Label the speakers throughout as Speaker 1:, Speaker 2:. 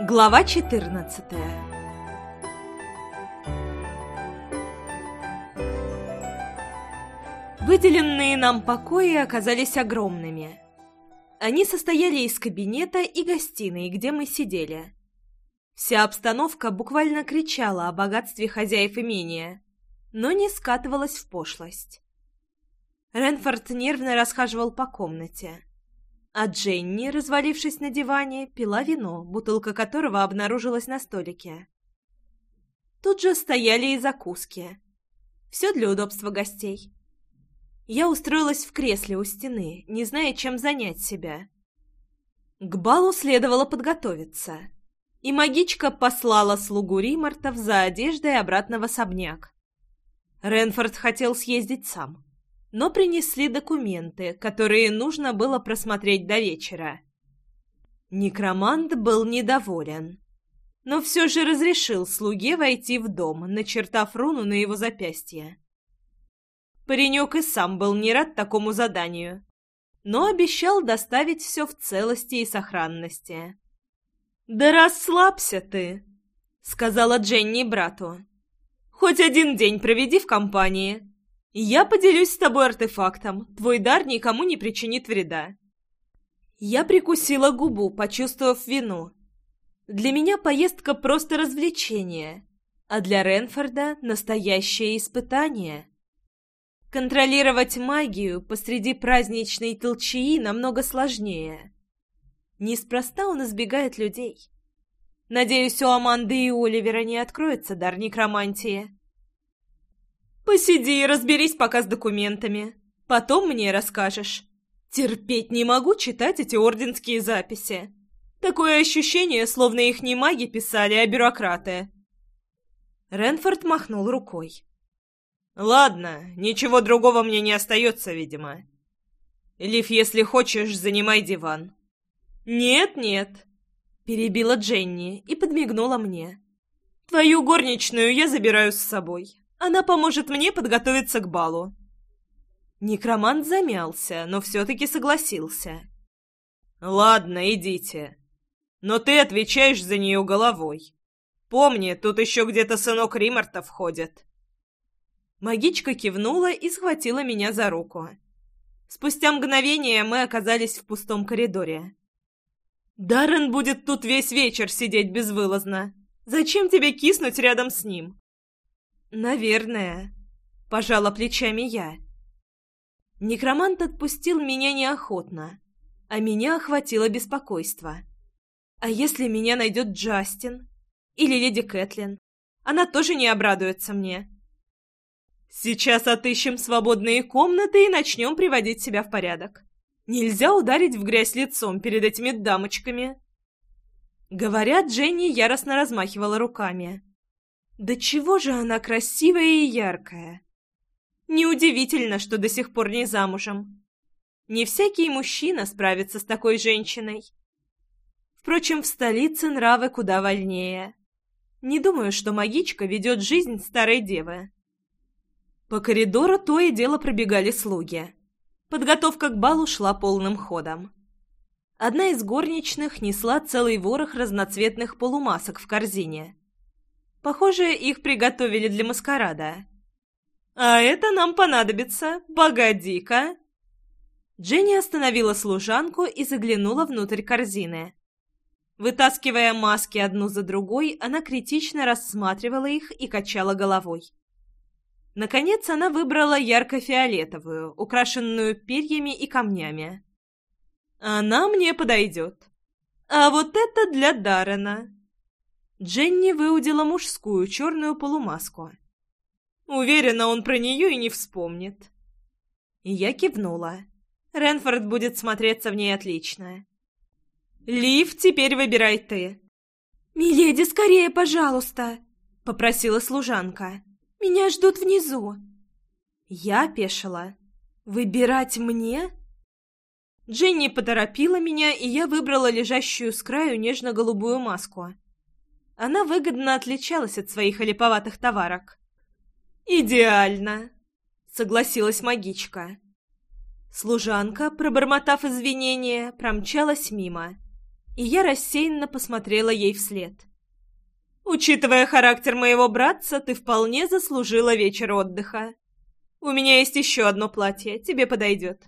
Speaker 1: Глава 14 Выделенные нам покои оказались огромными. Они состояли из кабинета и гостиной, где мы сидели. Вся обстановка буквально кричала о богатстве хозяев имения, но не скатывалась в пошлость. Ренфорд нервно расхаживал по комнате. А Дженни, развалившись на диване, пила вино, бутылка которого обнаружилась на столике. Тут же стояли и закуски. Все для удобства гостей. Я устроилась в кресле у стены, не зная, чем занять себя. К балу следовало подготовиться. И магичка послала слугу Римартов за одеждой обратно в особняк. Ренфорд хотел съездить сам но принесли документы, которые нужно было просмотреть до вечера. Некромант был недоволен, но все же разрешил слуге войти в дом, начертав руну на его запястье. Паренек и сам был не рад такому заданию, но обещал доставить все в целости и сохранности. «Да расслабься ты!» — сказала Дженни брату. «Хоть один день проведи в компании, я поделюсь с тобой артефактом. Твой дар никому не причинит вреда. Я прикусила губу, почувствовав вину. Для меня поездка просто развлечение, а для Ренфорда настоящее испытание. Контролировать магию посреди праздничной толчии намного сложнее. Неспроста он избегает людей. Надеюсь, у Аманды и Оливера не откроется дар некромантии. Посиди и разберись пока с документами. Потом мне расскажешь. Терпеть не могу читать эти орденские записи. Такое ощущение, словно их не маги писали, а бюрократы. Ренфорд махнул рукой. «Ладно, ничего другого мне не остается, видимо. Лив, если хочешь, занимай диван». «Нет-нет», — перебила Дженни и подмигнула мне. «Твою горничную я забираю с собой». Она поможет мне подготовиться к балу». Некромант замялся, но все-таки согласился. «Ладно, идите. Но ты отвечаешь за нее головой. Помни, тут еще где-то сынок Римарта входит». Магичка кивнула и схватила меня за руку. Спустя мгновение мы оказались в пустом коридоре. «Даррен будет тут весь вечер сидеть безвылазно. Зачем тебе киснуть рядом с ним?» Наверное. Пожала плечами я. Некромант отпустил меня неохотно, а меня охватило беспокойство. А если меня найдет Джастин? Или леди Кэтлин? Она тоже не обрадуется мне. Сейчас отыщем свободные комнаты и начнем приводить себя в порядок. Нельзя ударить в грязь лицом перед этими дамочками. Говоря, Дженни яростно размахивала руками. До чего же она красивая и яркая! Неудивительно, что до сих пор не замужем. Не всякий мужчина справится с такой женщиной. Впрочем, в столице нравы куда вольнее. Не думаю, что магичка ведет жизнь старой девы. По коридору то и дело пробегали слуги. Подготовка к балу шла полным ходом. Одна из горничных несла целый ворох разноцветных полумасок в корзине – Похоже, их приготовили для маскарада. «А это нам понадобится. Погоди-ка!» Дженни остановила служанку и заглянула внутрь корзины. Вытаскивая маски одну за другой, она критично рассматривала их и качала головой. Наконец она выбрала ярко-фиолетовую, украшенную перьями и камнями. «Она мне подойдет. А вот это для Дарена. Дженни выудила мужскую черную полумаску. Уверена, он про нее и не вспомнит. Я кивнула. Ренфорд будет смотреться в ней отлично. «Лив, теперь выбирай ты!» «Миледи, скорее, пожалуйста!» — попросила служанка. «Меня ждут внизу!» Я пешила. «Выбирать мне?» Дженни поторопила меня, и я выбрала лежащую с краю нежно-голубую маску — она выгодно отличалась от своих олиповатых товарок. «Идеально!» — согласилась магичка. Служанка, пробормотав извинения, промчалась мимо, и я рассеянно посмотрела ей вслед. «Учитывая характер моего братца, ты вполне заслужила вечер отдыха. У меня есть еще одно платье, тебе подойдет».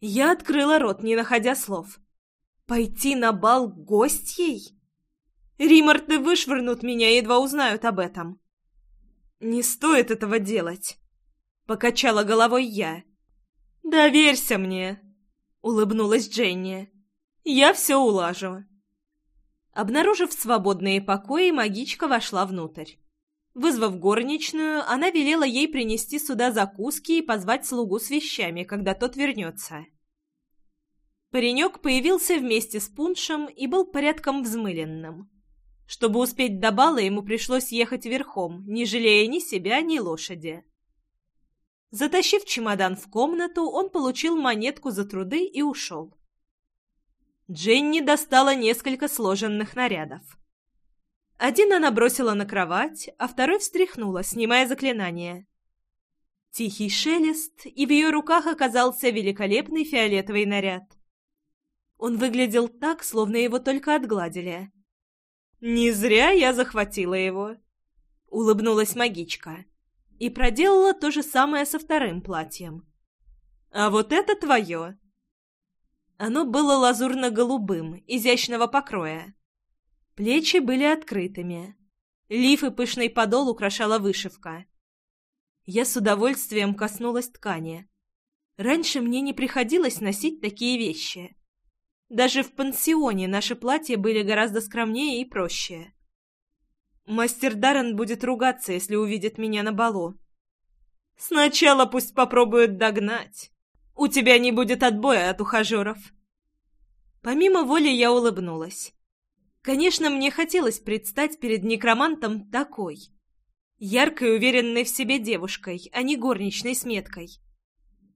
Speaker 1: Я открыла рот, не находя слов. «Пойти на бал гостьей?» Римард, ты вышвырнут меня, едва узнают об этом. Не стоит этого делать. Покачала головой я. Доверься мне, улыбнулась Дженни. Я все улажу. Обнаружив свободные покои, магичка вошла внутрь. Вызвав горничную, она велела ей принести сюда закуски и позвать слугу с вещами, когда тот вернется. Паренек появился вместе с пуншем и был порядком взмыленным. Чтобы успеть до бала, ему пришлось ехать верхом, не жалея ни себя, ни лошади. Затащив чемодан в комнату, он получил монетку за труды и ушел. Дженни достала несколько сложенных нарядов. Один она бросила на кровать, а второй встряхнула, снимая заклинание. Тихий шелест, и в ее руках оказался великолепный фиолетовый наряд. Он выглядел так, словно его только отгладили. Не зря я захватила его. Улыбнулась магичка. И проделала то же самое со вторым платьем. А вот это твое. Оно было лазурно-голубым, изящного покроя. Плечи были открытыми. Лиф и пышный подол украшала вышивка. Я с удовольствием коснулась ткани. Раньше мне не приходилось носить такие вещи. Даже в пансионе наши платья были гораздо скромнее и проще. Мастер Даррен будет ругаться, если увидит меня на балу. Сначала пусть попробует догнать. У тебя не будет отбоя от ухажеров. Помимо воли я улыбнулась. Конечно, мне хотелось предстать перед некромантом такой. Яркой, уверенной в себе девушкой, а не горничной с меткой.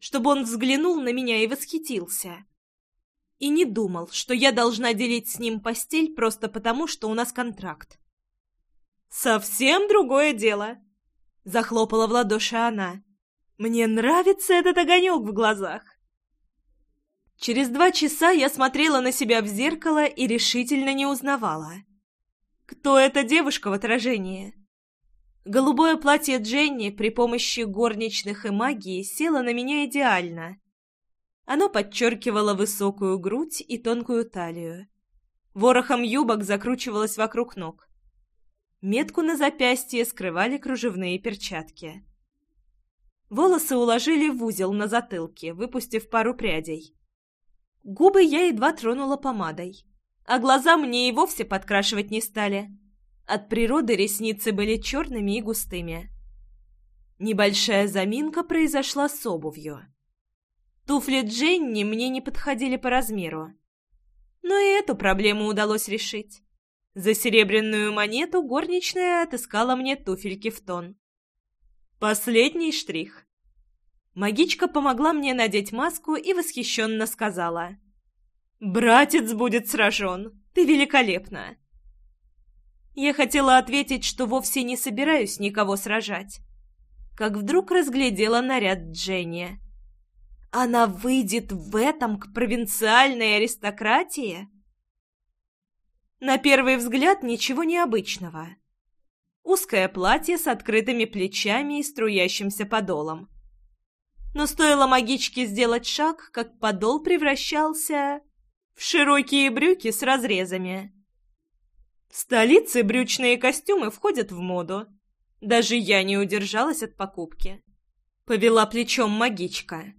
Speaker 1: Чтобы он взглянул на меня и восхитился и не думал, что я должна делить с ним постель просто потому, что у нас контракт. «Совсем другое дело!» — захлопала в ладоши она. «Мне нравится этот огонек в глазах!» Через два часа я смотрела на себя в зеркало и решительно не узнавала. Кто эта девушка в отражении? Голубое платье Дженни при помощи горничных и магии село на меня идеально. Оно подчеркивало высокую грудь и тонкую талию. Ворохом юбок закручивалось вокруг ног. Метку на запястье скрывали кружевные перчатки. Волосы уложили в узел на затылке, выпустив пару прядей. Губы я едва тронула помадой, а глаза мне и вовсе подкрашивать не стали. От природы ресницы были черными и густыми. Небольшая заминка произошла с обувью. Туфли Дженни мне не подходили по размеру. Но и эту проблему удалось решить. За серебряную монету горничная отыскала мне туфельки в тон. Последний штрих. Магичка помогла мне надеть маску и восхищенно сказала. «Братец будет сражен! Ты великолепна!» Я хотела ответить, что вовсе не собираюсь никого сражать. Как вдруг разглядела наряд Дженни. Она выйдет в этом к провинциальной аристократии? На первый взгляд ничего необычного. Узкое платье с открытыми плечами и струящимся подолом. Но стоило магичке сделать шаг, как подол превращался в широкие брюки с разрезами. В столице брючные костюмы входят в моду. Даже я не удержалась от покупки. Повела плечом магичка.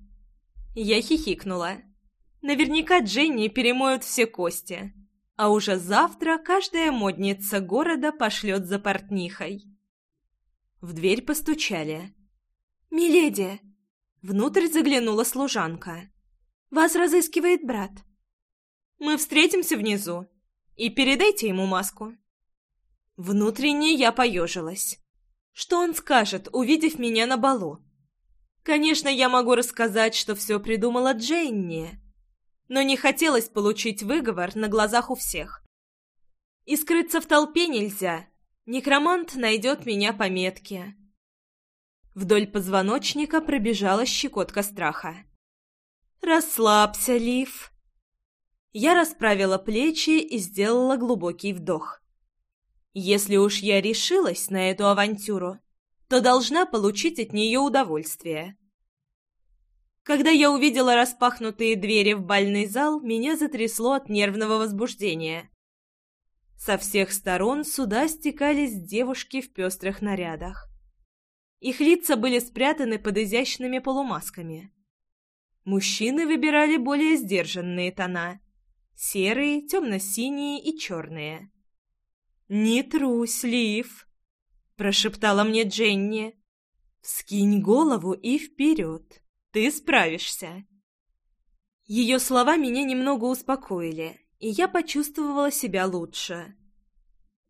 Speaker 1: Я хихикнула. Наверняка Дженни перемоют все кости. А уже завтра каждая модница города пошлет за портнихой. В дверь постучали. «Миледи!» Внутрь заглянула служанка. «Вас разыскивает брат». «Мы встретимся внизу. И передайте ему маску». Внутренне я поежилась. Что он скажет, увидев меня на балу? Конечно, я могу рассказать, что все придумала Дженни. Но не хотелось получить выговор на глазах у всех. И скрыться в толпе нельзя. Некромант найдет меня по метке. Вдоль позвоночника пробежала щекотка страха. «Расслабься, Лив!» Я расправила плечи и сделала глубокий вдох. «Если уж я решилась на эту авантюру, то должна получить от нее удовольствие. Когда я увидела распахнутые двери в бальный зал, меня затрясло от нервного возбуждения. Со всех сторон сюда стекались девушки в пестрых нарядах. Их лица были спрятаны под изящными полумасками. Мужчины выбирали более сдержанные тона — серые, темно-синие и черные. «Не трусь, Лив!» Прошептала мне Дженни. «Скинь голову и вперед! Ты справишься!» Ее слова меня немного успокоили, и я почувствовала себя лучше.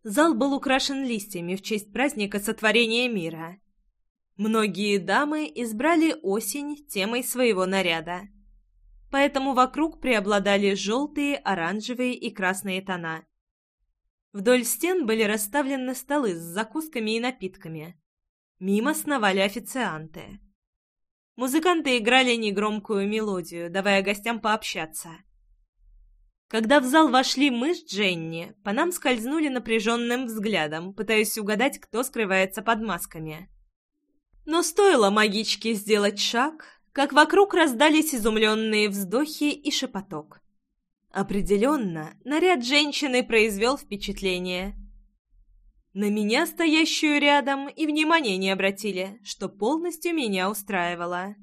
Speaker 1: Зал был украшен листьями в честь праздника сотворения мира. Многие дамы избрали осень темой своего наряда. Поэтому вокруг преобладали желтые, оранжевые и красные тона. Вдоль стен были расставлены столы с закусками и напитками. Мимо сновали официанты. Музыканты играли негромкую мелодию, давая гостям пообщаться. Когда в зал вошли мы с Дженни, по нам скользнули напряженным взглядом, пытаясь угадать, кто скрывается под масками. Но стоило магичке сделать шаг, как вокруг раздались изумленные вздохи и шепоток. Определенно, наряд женщины произвел впечатление. На меня, стоящую рядом, и внимание не обратили, что полностью меня устраивало.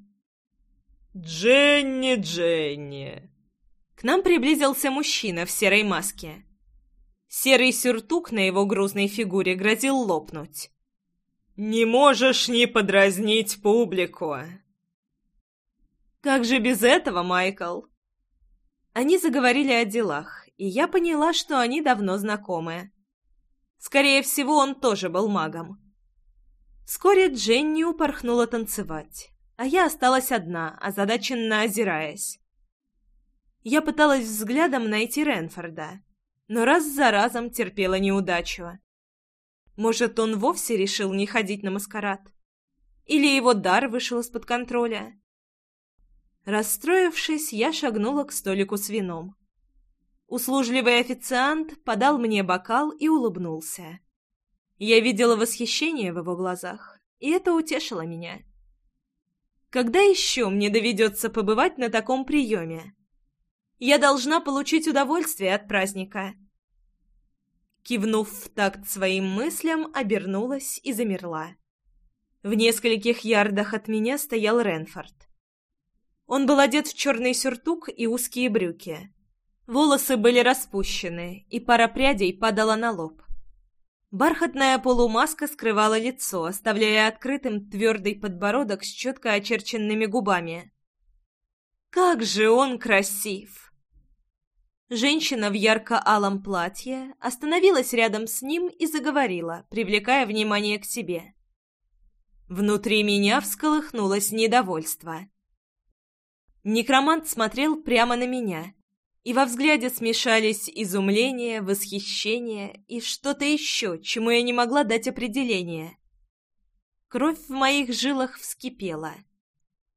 Speaker 2: «Дженни, Дженни!»
Speaker 1: К нам приблизился мужчина в серой маске. Серый сюртук на его грузной фигуре грозил лопнуть.
Speaker 2: «Не можешь не подразнить публику!»
Speaker 1: «Как же без этого, Майкл?» Они заговорили о делах, и я поняла, что они давно знакомы. Скорее всего, он тоже был магом. Вскоре Дженни упорхнула танцевать, а я осталась одна, озадаченно озираясь. Я пыталась взглядом найти Ренфорда, но раз за разом терпела неудачу. Может, он вовсе решил не ходить на маскарад? Или его дар вышел из-под контроля? Расстроившись, я шагнула к столику с вином. Услужливый официант подал мне бокал и улыбнулся. Я видела восхищение в его глазах, и это утешило меня. Когда еще мне доведется побывать на таком приеме? Я должна получить удовольствие от праздника. Кивнув в такт своим мыслям, обернулась и замерла. В нескольких ярдах от меня стоял Ренфорд. Он был одет в черный сюртук и узкие брюки. Волосы были распущены, и пара прядей падала на лоб. Бархатная полумаска скрывала лицо, оставляя открытым твердый подбородок с четко очерченными губами. «Как же он красив!» Женщина в ярко-алом платье остановилась рядом с ним и заговорила, привлекая внимание к себе. Внутри меня всколыхнулось недовольство. Некромант смотрел прямо на меня, и во взгляде смешались изумление, восхищение и что-то еще, чему я не могла дать определение. Кровь в моих жилах вскипела.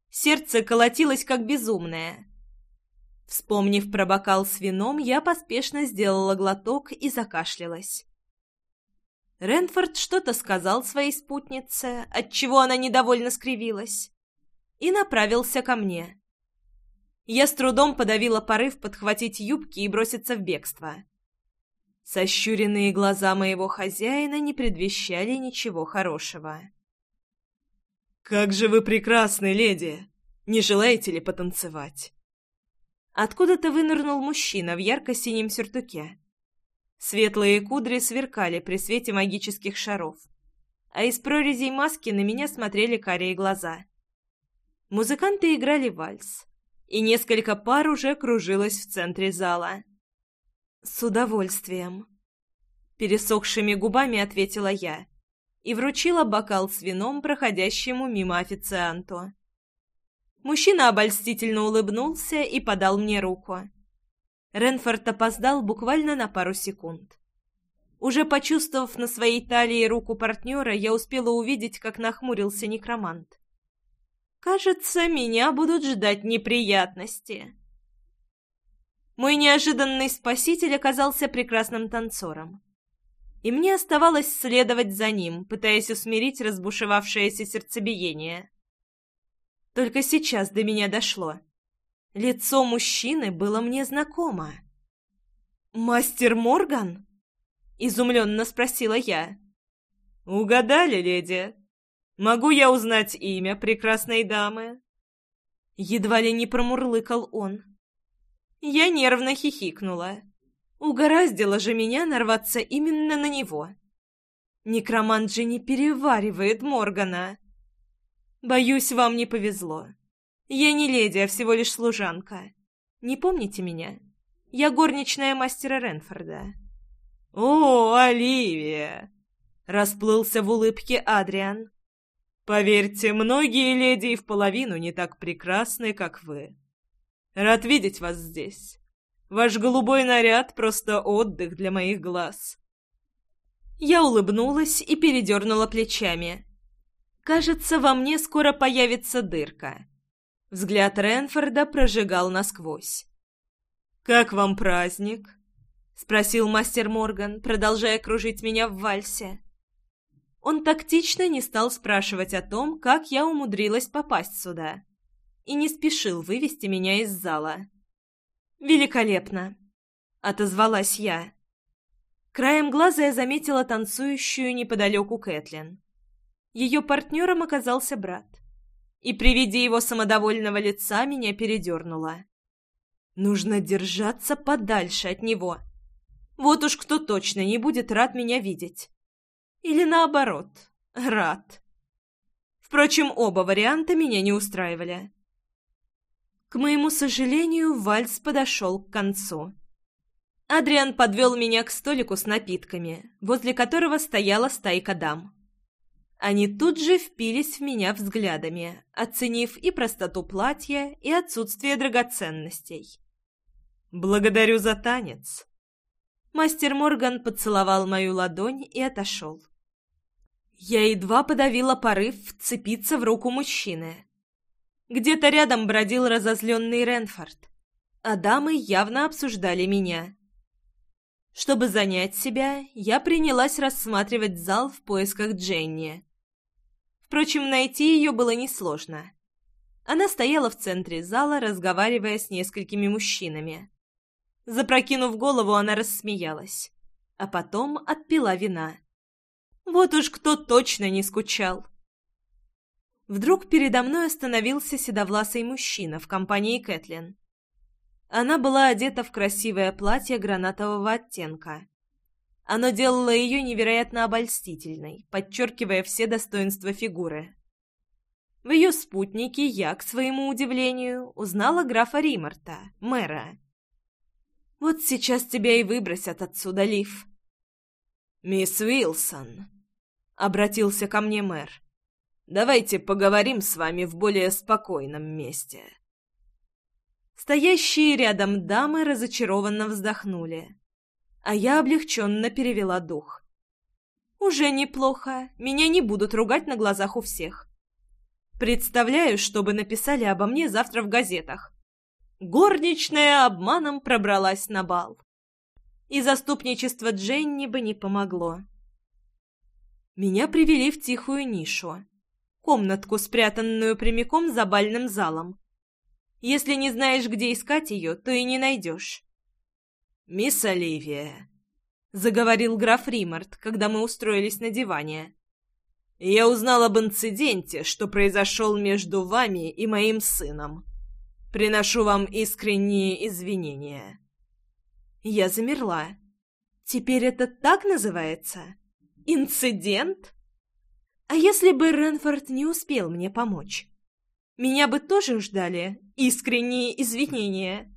Speaker 1: Сердце колотилось как безумное. Вспомнив про бокал с вином, я поспешно сделала глоток и закашлялась. Ренфорд что-то сказал своей спутнице, отчего она недовольно скривилась, и направился ко мне. Я с трудом подавила порыв подхватить юбки и броситься в бегство. Сощуренные глаза моего хозяина не предвещали ничего хорошего.
Speaker 2: «Как же вы прекрасны, леди! Не желаете ли потанцевать?»
Speaker 1: Откуда-то вынырнул мужчина в ярко-синем сюртуке. Светлые кудри сверкали при свете магических шаров, а из прорезей маски на меня смотрели карие глаза. Музыканты играли вальс и несколько пар уже кружилось в центре зала. «С удовольствием», — пересохшими губами ответила я и вручила бокал с вином проходящему мимо официанту. Мужчина обольстительно улыбнулся и подал мне руку. Ренфорд опоздал буквально на пару секунд. Уже почувствовав на своей талии руку партнера, я успела увидеть, как нахмурился некромант. Кажется, меня будут ждать неприятности. Мой неожиданный спаситель оказался прекрасным танцором. И мне оставалось следовать за ним, пытаясь усмирить разбушевавшееся сердцебиение. Только сейчас до меня дошло. Лицо мужчины было мне знакомо. «Мастер Морган?» — изумленно спросила я.
Speaker 2: «Угадали, леди», Могу я узнать имя прекрасной дамы?»
Speaker 1: Едва ли не промурлыкал он. Я нервно хихикнула. Угораздило же меня нарваться именно на него. Некромант же не переваривает Моргана. «Боюсь, вам не повезло. Я не леди, а всего лишь служанка. Не помните меня? Я горничная мастера Ренфорда».
Speaker 2: «О, Оливия!» — расплылся в улыбке Адриан. Поверьте, многие леди и в половину не так прекрасны, как вы. Рад видеть вас здесь. Ваш голубой наряд — просто отдых для моих глаз».
Speaker 1: Я улыбнулась и передернула плечами. «Кажется, во мне скоро появится дырка». Взгляд Ренфорда прожигал насквозь.
Speaker 2: «Как вам праздник?»
Speaker 1: — спросил мастер Морган, продолжая кружить меня в вальсе. Он тактично не стал спрашивать о том, как я умудрилась попасть сюда. И не спешил вывести меня из зала. «Великолепно!» — отозвалась я. Краем глаза я заметила танцующую неподалеку Кэтлин. Ее партнером оказался брат. И при виде его самодовольного лица меня передернуло. Нужно держаться подальше от него. Вот уж кто точно не будет рад меня видеть. Или наоборот, рад. Впрочем, оба варианта меня не устраивали. К моему сожалению, вальс подошел к концу. Адриан подвел меня к столику с напитками, возле которого стояла стайка дам. Они тут же впились в меня взглядами, оценив и простоту платья, и отсутствие драгоценностей.
Speaker 2: «Благодарю за танец!»
Speaker 1: Мастер Морган поцеловал мою ладонь и отошел. Я едва подавила порыв вцепиться в руку мужчины. Где-то рядом бродил разозленный Ренфорд, а дамы явно обсуждали меня. Чтобы занять себя, я принялась рассматривать зал в поисках Дженни. Впрочем, найти ее было несложно. Она стояла в центре зала, разговаривая с несколькими мужчинами. Запрокинув голову, она рассмеялась, а потом отпила вина. Вот уж кто точно не скучал. Вдруг передо мной остановился седовласый мужчина в компании Кэтлин. Она была одета в красивое платье гранатового оттенка. Оно делало ее невероятно обольстительной, подчеркивая все достоинства фигуры. В ее спутнике я, к своему удивлению, узнала графа Римарта, мэра. «Вот сейчас тебя и выбросят отсюда, Лив».
Speaker 2: «Мисс Уилсон», Обратился ко мне мэр. «Давайте поговорим с вами в более спокойном месте».
Speaker 1: Стоящие рядом дамы разочарованно вздохнули, а я облегченно перевела дух. «Уже неплохо, меня не будут ругать на глазах у всех». Представляю, чтобы написали обо мне завтра в газетах. Горничная обманом пробралась на бал. И заступничество Дженни бы не помогло. Меня привели в тихую нишу. Комнатку, спрятанную прямиком за бальным залом. Если не знаешь, где искать ее, то и не найдешь.
Speaker 2: «Мисс Оливия», —
Speaker 1: заговорил граф Римарт, когда мы устроились на диване.
Speaker 2: «Я узнал об инциденте, что произошел между вами и моим сыном. Приношу вам искренние извинения».
Speaker 1: Я замерла. «Теперь это так называется?» Инцидент? А если бы Ренфорд не успел мне помочь? Меня бы тоже ждали искренние извинения.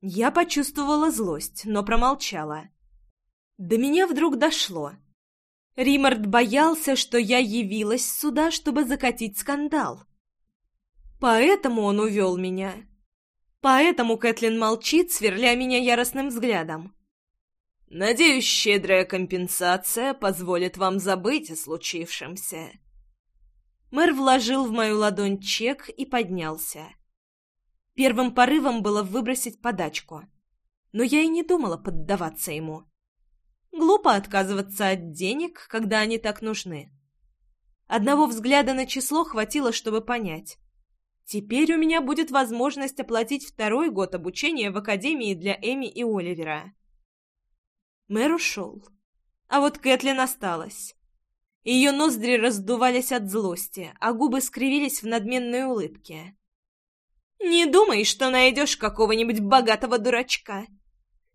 Speaker 1: Я почувствовала злость, но промолчала. До меня вдруг дошло. Римард боялся, что я явилась сюда, чтобы закатить скандал. Поэтому он увел меня. Поэтому Кэтлин молчит, сверля меня яростным взглядом.
Speaker 2: Надеюсь, щедрая компенсация позволит вам забыть о случившемся.
Speaker 1: Мэр вложил в мою ладонь чек и поднялся. Первым порывом было выбросить подачку, но я и не думала поддаваться ему. Глупо отказываться от денег, когда они так нужны. Одного взгляда на число хватило, чтобы понять. Теперь у меня будет возможность оплатить второй год обучения в Академии для Эми и Оливера. Мэр ушел. А вот Кэтлин осталась. Ее ноздри раздувались от злости, а губы скривились в надменной улыбке. «Не думай, что найдешь какого-нибудь богатого дурачка.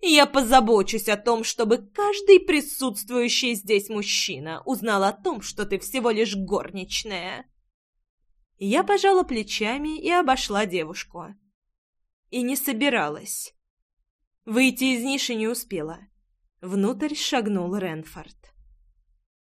Speaker 1: Я позабочусь о том, чтобы каждый присутствующий здесь мужчина узнал о том, что ты всего лишь горничная». Я пожала плечами и обошла девушку. И не собиралась. Выйти из ниши не успела. — внутрь шагнул Ренфорд.